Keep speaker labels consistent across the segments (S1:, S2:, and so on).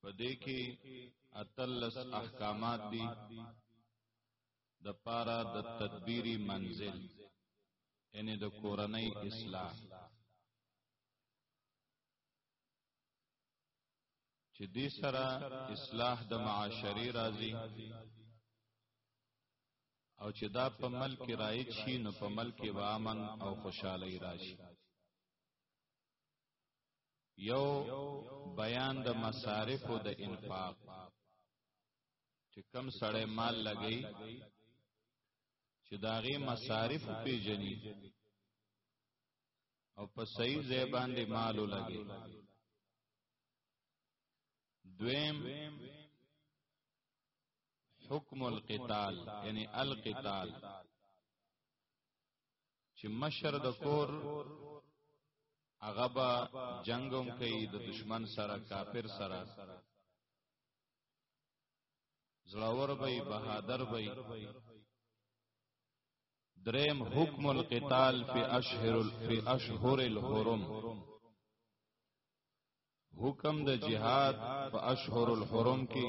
S1: په دې کې اتلس احکامات دي د پارا د تدبیری منزل یعنی د کورنۍ اصلاح چې دې سره اصلاح د معاشري راځي او چې دا په ملک رایج شي نو په ملک به امن او خوشحالي راشي یو بیان د مصارف او د انفاق چې کم سړی مال لګی چې داغه مصارف پیجنی او په صحیح ځای باندې مال لګی دویم حکم القتال یعنی القتال چې مشر د کور هغه به جنگوم کوي د دشمن سره کافر سره زړور به بهادر به دریم حکم القتال فی اشهر فی اشهر الحرم حکم د جهاد په اشهر الحرم کې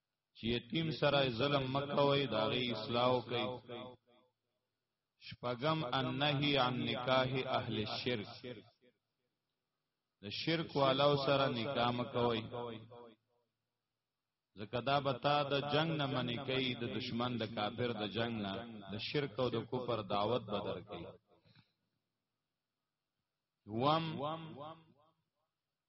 S1: چې یتیم سره ظلم مکوي دا غي اصلاح کوي شپغم النهي عن نکاح اهل الشرك د شرک والو سره نکاح مکوي ځکه دا بتا د جنگ نه منې کوي د دشمن د کافر د جنگ نه د شرک او د کفر دعوت بدر کوي وم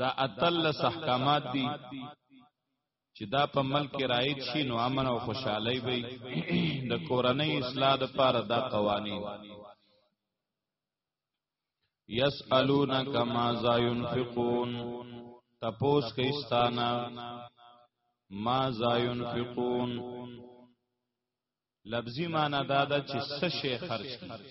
S1: دا اتل احکامات دي چې دا په ملک رایت شي نو امن او خوشحالي وي د کورنۍ اصلاح لپاره دا قوانين یسالونک ماذا ينفقون تپوس کیستانا ماذا ينفقون لفظی معنی دا ده چې څه شی خرج کړي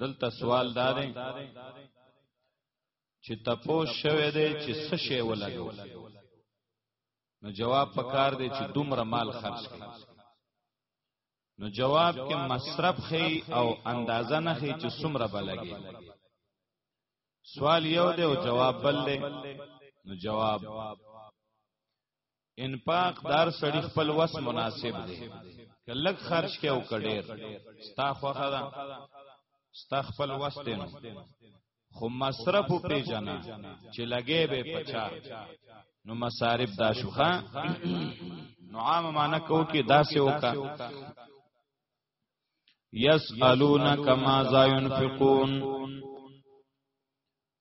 S1: دلته سوال دار چې تپو شوه دی چې څه شی ولګو نو جواب پکار دی چې دومره مال خرج کړي نو جواب کې مصرف خي او اندازه نه خي چې څومره بلګي سوال یو دی او جواب بل دی نو جواب انفاق دار سړی خپل وس مناسب دی که لږ خرج کې او کډیر ستا خوخه ده ستا خپل وس دی نو خو مصرف په جنا چې لګې به پچا نو مصارف دا شوخه نو عام معنا کو کې داسې وکا یسالونک ما ذا ينفقون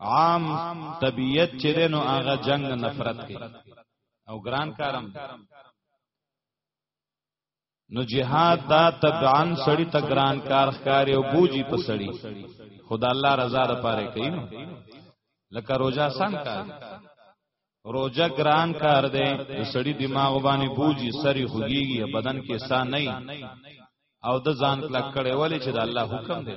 S1: عام طبیعت چې دینو هغه جنگ نفرت کوي او ګران کارم نو جهاد دا تبعان سړی ته ګران کار ښکاری او بوجي په سړی خدا الله رضا د پاره کوي نو لکه روزه سم کار روزه ګران کار دی د سړی دماغ باندې بوجي سری خوږیږي بدن کې سا نه او د ځان کلک کړي ولې چې د الله حکم دی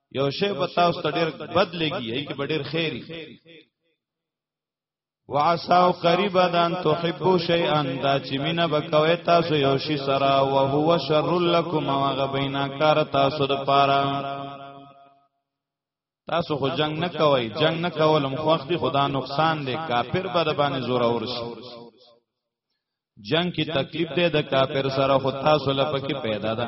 S1: یو شی به تاسو ته ډیر بد لګي ای کې به ډیر خیری وعساو قریب دان تحبو شیئا دا چې مینا بکوي تاسو یو شی سره او هو شر لکم او غبینا کار تاسو د پاره تاسو خو جنگ نه کوي جنگ نه کولم خو وخت خدا نقصان دی کافر به د باندې زور اور شي جنگ کی تکلیف ده د کافر سره خو تاسو لپاره پیدا ده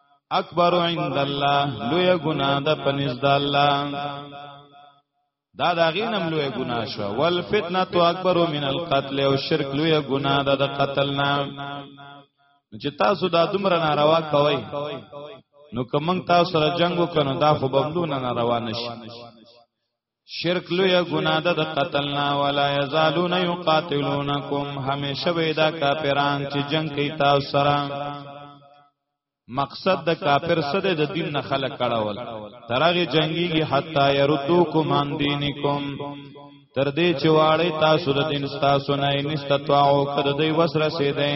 S1: اکبر عند الله لوی ګناه ده پنځ د الله دا دا غینم لوی ګناه شو ول فتنه تو اکبر من القتل او شرک لوی ګناه ده د قتل نه چې تاسو دا دومره ناروا کوي نو کوم تاسو سره جنگ وکړو دا خو بملونه ناروا نشي شرک لوی ګناه ده د قتلنا ولا یزالون یقاتلونکم همیشه به دا کافران چې جنگ کوي تاسو سره مقصد د کافر صد د دین نه خلق کړهول ترغه جنگیږي حتا يردوکم عن دینکم تر دې چې واړی تاسو د دین تاسو نه نستطاعو کړ دوی وسره سي دي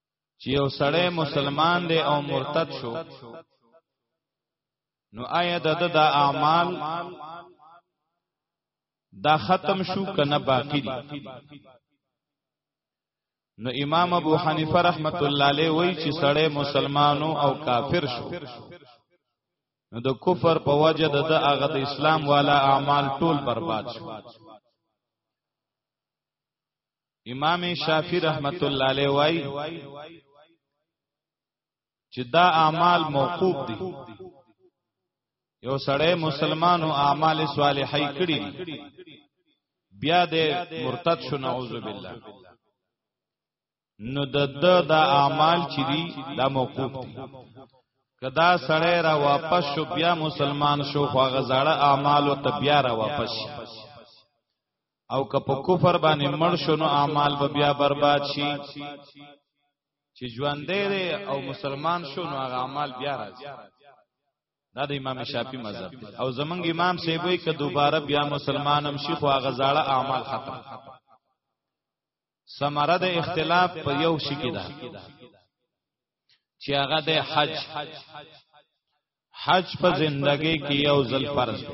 S1: چې یو سړی مسلمان دی او مرتد شو نو آیا د د اعمال دا ختم شو کنه باقی دي نو امام ابو حنیفه رحمت الله علیه وایي چې سړی مسلمانو او کافر شو نو د کفر په وجه د د هغه د اسلام والا اعمال ټول برباد شو امام شافعی رحمت الله علیه وای چې دا اعمال موقوف دي یو سړی مسلمانو اعمال صالحای کړی بیا د مرتد شو نعوذ بالله نو د د دا اعمال چې دي دا موقوف دي کدا سړی را واپس شو بیا مسلمان شو خو غزاړه اعمال او ته بیا را واپس شي او که په کفر باندې مړ شو نو اعمال به بیا برباد شي چې ژوند دی او مسلمان شو نو هغه اعمال بیا راځي دا د امام شافعي مذهب دی او زمنګ امام سیبوي که دوباره بیا مسلمانم شي خو هغه زاړه اعمال ختم سمره د اختلاف په یو شي کې ده چې هغه د حج حج په زندګۍ کې یو ځل فرض دی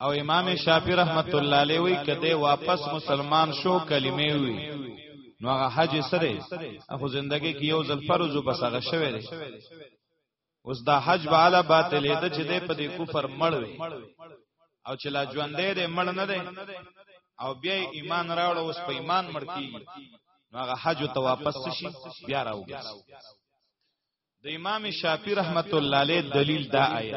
S1: او امام شافعی رحمت الله علیه وی کده واپس مسلمان شو کلمې وی نو هغه حج سره اخو زندگی کې یو ځل فرض او بس هغه شوه دی اوس دا حج به علا باطلې ده چې د په دې کفر مړ وي او چې لا ژوندې دې مړ نه دی او بیا ایمان راوړ اوس په ایمان مړ کیږي نو هغه حج ته واپس شي بیا راوګي د امام شافعی رحمت الله علیه دلیل دا آیت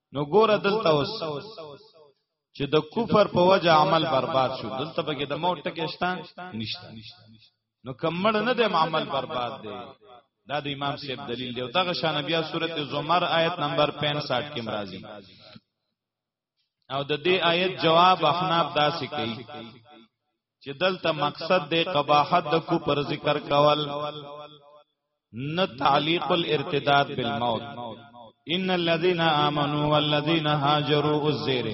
S1: نو ګوره دلته اوس چې د کفر په وجه عمل برباد شو دلته به کې د موت ټکی شته نشته نو کمړ نه دی عمل برباد دی دا د امام صاحب دلیل دی او دغه شان بیا سورته زمر آیت نمبر 65 کې مرাজি او د دې آیت جواب احناف داسې کوي چې دلته مقصد د قباحت د کو پر ذکر کول نه تعلیق الارتداد بالموت ان الذين امنوا والذين هاجروا الزير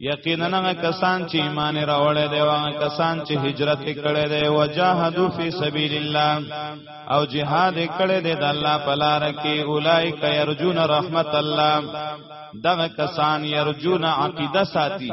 S1: یقینا کسان چې ایمان راوړل دي او کسان چې هجرت کړي دي او جاهدوا فی سبیل الله او جهاد کړي دي د الله په لار کې اولایک یرجون رحمت الله دغه کسان یرجون عقیده ساتي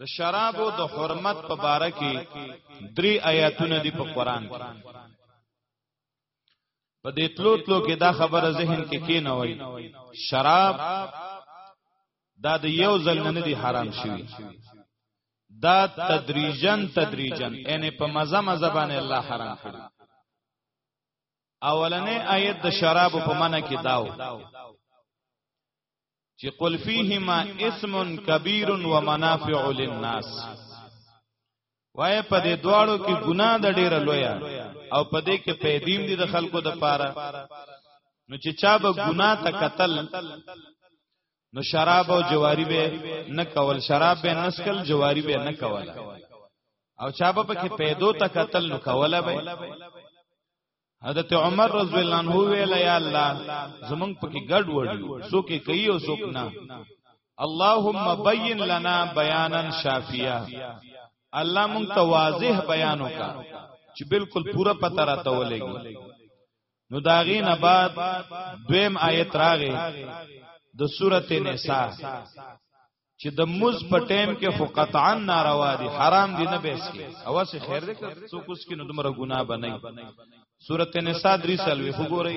S1: د شرابو د حرمت په باره کې درې آیاتونه دي په قران کې په دې تلو تلو کې دا خبره ذهن کې کې نه وای شراب دا د یو ځل نه دي حرام شوی دا تدریجن تدریجن یعنی په مزه مزه باندې الله حرام کړی اولنې آیت د شراب په منع کې داو چې قل فیهما اسم کبیر و منافع للناس وای په دې دواړو کې ګناه د ډیره لویا او په دې کې پیدیم دي د خلکو د پاره نو چې چا به ګناه ته قتل نو شراب او جواری به نه کول شراب به نسکل جواری به نه کول او چا به پکې پیدو ته قتل نو کوله به حضرت عمر رضی الله عنه ویل یا الله زمنګ پکې ګډ وډیو څوک کوي او څوک نه اللهم بین لنا بیانا شافیا الله مونږ ته واضح بیان وکا چې بالکل پورا پتا راته ولګي نو داغې نه بعد دویم آیت راغې د سورته نساء چې د مز په ټیم کې خو قطعا ناروا دي حرام دي نه بیس کې او سه خیر دې څو کوس کې نو دمر ګناه بنئ سورته نساء درې سالوي وګورئ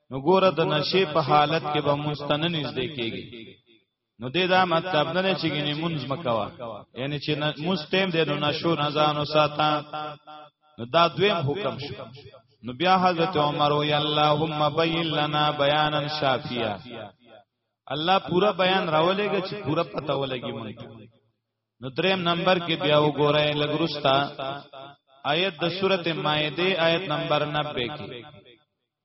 S1: نو ګوره د نشې په حالت کې به مستنه نږدې کېږي نو دې دا مطلب نه دی چې ګنې مونږ مکوا یعنی چې مونږ ټیم دې نو نشو نه ځانو ساته نو دا دویم حکم شو نو بیا حضرت عمر وی اللهم بین لنا بیانا شافیا الله پورا بیان راولېږي چې پورا پته ولګي مونږ نو دریم نمبر کې بیا وګورئ لګرستا آیت د سورته مائده آیت نمبر 90 کې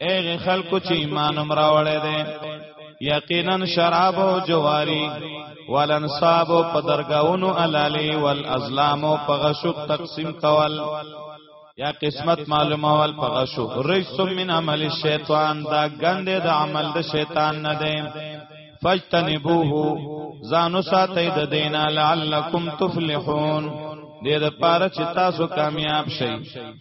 S1: اغه خلکو چې ایمان امراوړې ده یقینا شراب او جواری ولنصاب په درگاونو علالی والازلام په غشو تقسیم کول یا قسمت معلومه ول په غشو رجس من عمل الشیطان دا ګنده د عمل د شیطان نه ده فاجتنبوه زانو ساتي د دینا لعلکم تفلحون دې د پاره چې تاسو کامیاب شئ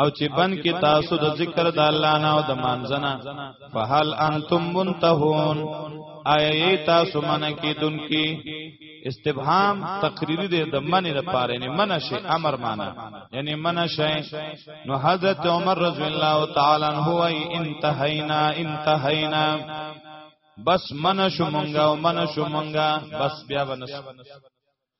S1: او چې بن کې تاسو د ذکر د الله نه او د مانځنه فهل انتم منتهون آیا تاسو منه کې دن کې استبهام تقریری دی د منی د پاره نه منشه امر معنا یعنی منشه نو حضرت عمر رضی الله تعالی عنہ وای انتهینا انتهینا بس منشو مونږه او منشو مونږه بس بیا ونس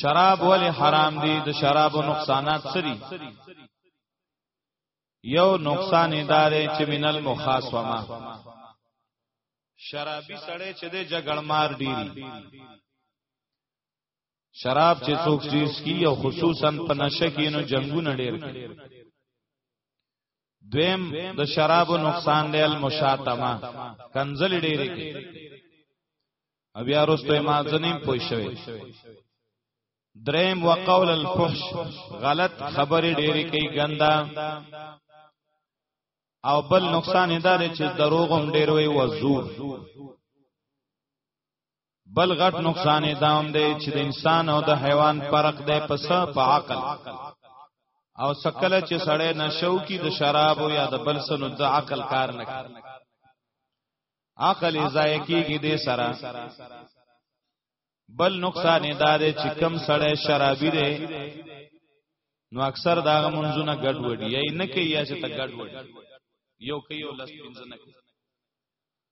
S1: شراب ولی حرام دی د شراب نقصانات سری یو نقصان ادارې چې مینل مخاصمه شرابي سړی چې د جګړمار ډیری شراب چې څوک چیز کی او خصوصا په نشه کې نو جنگونه ډیر کوي دویم د شرابو نقصان دی المشاتمه کنزل ډیره کې بیا وروسته ما ځنیم پوه شوی دریم وقول الفحش غلط خبرې ډېری کوي ګندا او بل نقصان دا دی چې دروغ هم ډېر وي وزور بل غټ نقصان داوم دی چې د انسان او د حیوان فرق دی په څه په عقل او سکل چې سړی نشو کی د شراب او یا د بل سنو د عقل کار نه کوي عقل ضایع کیږي د سره بل نقصان دا دی چې کم سړی شرابي دی نو اکثر دا منځونه ګډ وډي یا نه کوي یا چې ته ګډ وډي یو کوي او لس پنځه نه کوي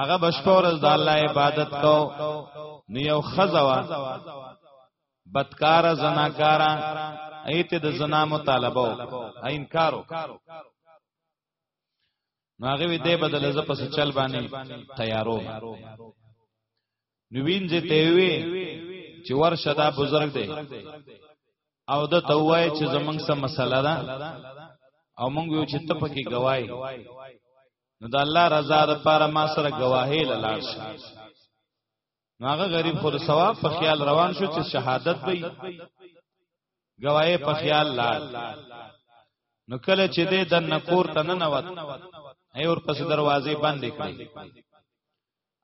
S1: هغه بشپور د الله عبادت کو نو یو خزوا بدکار زناکارا ایت د زنا مطالبه او انکارو نو هغه وی دی بدل ز پس چل باندې تیارو نو وینځه ته وی چې ورشه دا بزرگ دی او د توای چې زمنګ سم مسله ده او مونږ یو چې ته پکې گواہی نو د الله رضا د پاره ما سره گواهی لاله شي نو هغه غریب خو د ثواب په خیال روان شو چې شهادت وي گواهی په خیال لاړ نو کله چې دې د نکور ته نه نوت ای اور پس دروازې بند کړې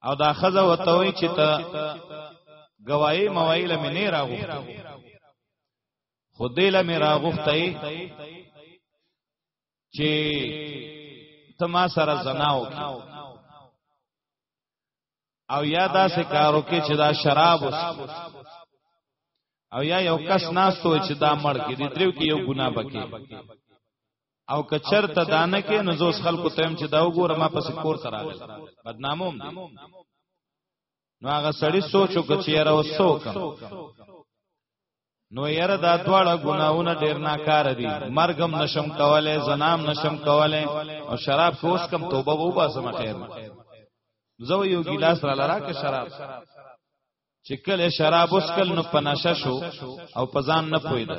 S1: او دا خزه وته وی چې ته گواہی موایل مې نه راغوښته خو دې له مې راغوښته چې تما سره زناو کی او یا دا سکارو کې چې دا شراب وس او یا یو کس ناستو چې دا مړ کې دي درو کې یو ګناه بکې او کچر ته دانه کې نو زوس خلکو تیم چې دا وګوره ما پس کور تراغل بدناموم دي نو هغه سړی سوچ وکړ چې یاره وسوکم نو یاره دا دواړه ګناونه ډیر ناکار دي مرګم نشم کوله زنام نشم کوله او شراب کوس کم توبه وو باسم خیر زو یو ګلاس را لرا که شراب چې کله شراب وسکل نو پناشه شو او پزان نه پویده